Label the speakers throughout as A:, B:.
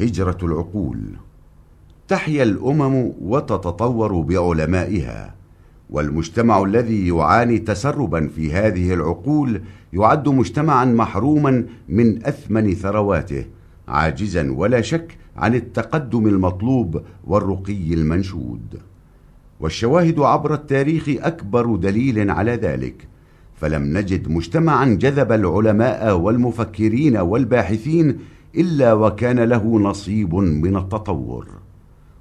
A: هجرة العقول. تحيا الأمم وتتطور بعلمائها والمجتمع الذي يعاني تسربا في هذه العقول يعد مجتمعا محروما من أثمن ثرواته عاجزا ولا شك عن التقدم المطلوب والرقي المنشود. والشواهد عبر التاريخ أكبر دليل على ذلك. فلم نجد مجتمعا جذب العلماء والمفكرين والباحثين إلا وكان له نصيب من التطور.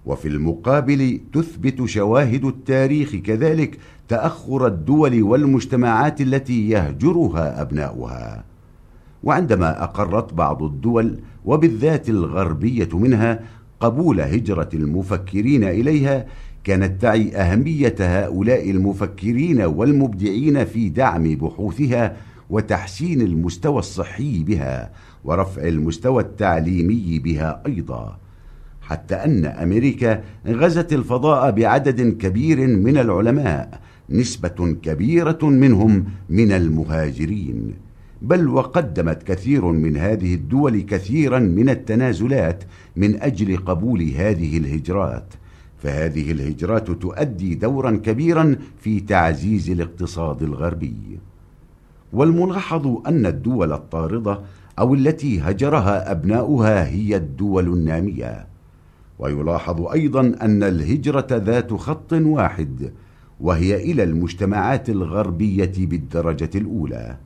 A: وفي المقابل تثبت شواهد التاريخ كذلك تأخر الدول والمجتمعات التي يهجرها أبناؤها. وعندما أقرت بعض الدول وبالذات الغربية منها قبول هجرة المفكرين إليها كانت تعي أهمية هؤلاء المفكرين والمبدعين في دعم بحوثها وتحسين المستوى الصحي بها. ورفع المستوى التعليمي بها أيضا حتى أن أمريكا غزت الفضاء بعدد كبير من العلماء نسبة كبيرة منهم من المهاجرين. بل وقدمت كثير من هذه الدول كثيرا من التنازلات من أجل قبول هذه الهجرات. فهذه الهجرات تؤدي دورا كبيرا في تعزيز الاقتصاد الغربي. والملاحظ أن الدول الطاردة أو التي هجرها أبناؤها هي الدول النامية. ويلاحظ أيضا أن الهجرة ذات خط واحد وهي إلى المجتمعات الغربية بالدرجة الأولى.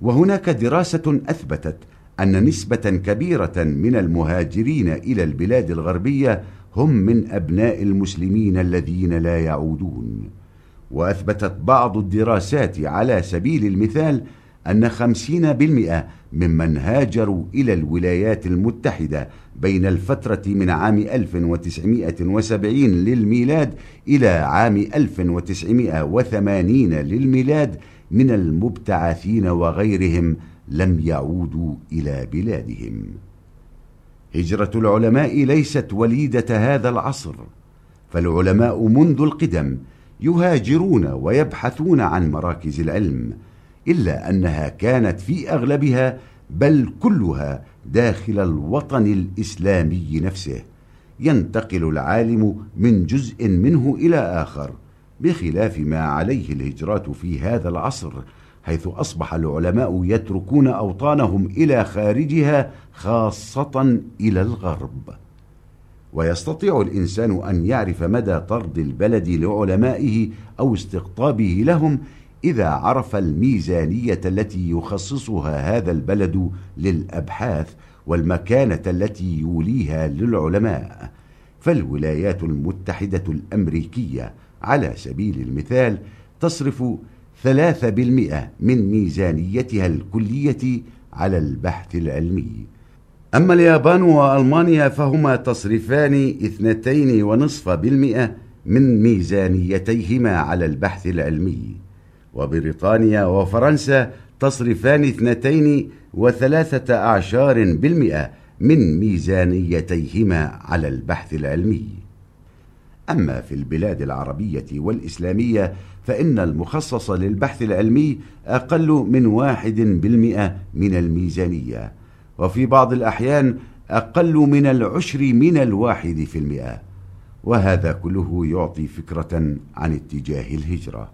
A: وهناك دراسة أثبتت أن نسبة كبيرة من المهاجرين إلى البلاد الغربية هم من أبناء المسلمين الذين لا يعودون. وأثبتت بعض الدراسات على سبيل المثال أن خمسين بالمئة ممن هاجروا إلى الولايات المتحدة بين الفترة من عام 1970 للميلاد إلى عام 1980 للميلاد من المبتعثين وغيرهم لم يعودوا إلى بلادهم. هجرة العلماء ليست وليدة هذا العصر فالعلماء منذ القدم يهاجرون ويبحثون عن مراكز العلم إلا أنها كانت في أغلبها بل كلها داخل الوطن الإسلامي نفسه. ينتقل العالم من جزء منه إلى آخر بخلاف ما عليه الهجرات في هذا العصر حيث أصبح العلماء يتركون أوطانهم إلى خارجها خاصة إلى الغرب. ويستطيع الإنسان أن يعرف مدى طرد البلد لعلمائه أو استقطابه لهم إذا عرف الميزانية التي يخصصها هذا البلد للأبحاث والمكانة التي يوليها للعلماء فالولايات المتحدة الأمريكية على سبيل المثال تصرف ثلاثة بالمئة من ميزانيتها الكلية على البحث العلمي. أما اليابان وألمانيا فهما تصرفان اثنتين ونصف بالمئة من ميزانيتيهما على البحث العلمي. وبريطانيا وفرنسا تصرفان اثنتين وثلاثة أعشار بالمئة من ميزانيتيهما على البحث العلمي. أما في البلاد العربية والإسلامية فإن المخصص للبحث العلمي أقل من واحد بالمئة من الميزانية وفي بعض الأحيان أقل من العشر من الواحد في المئة. وهذا كله يعطي فكرة عن اتجاه الهجرة.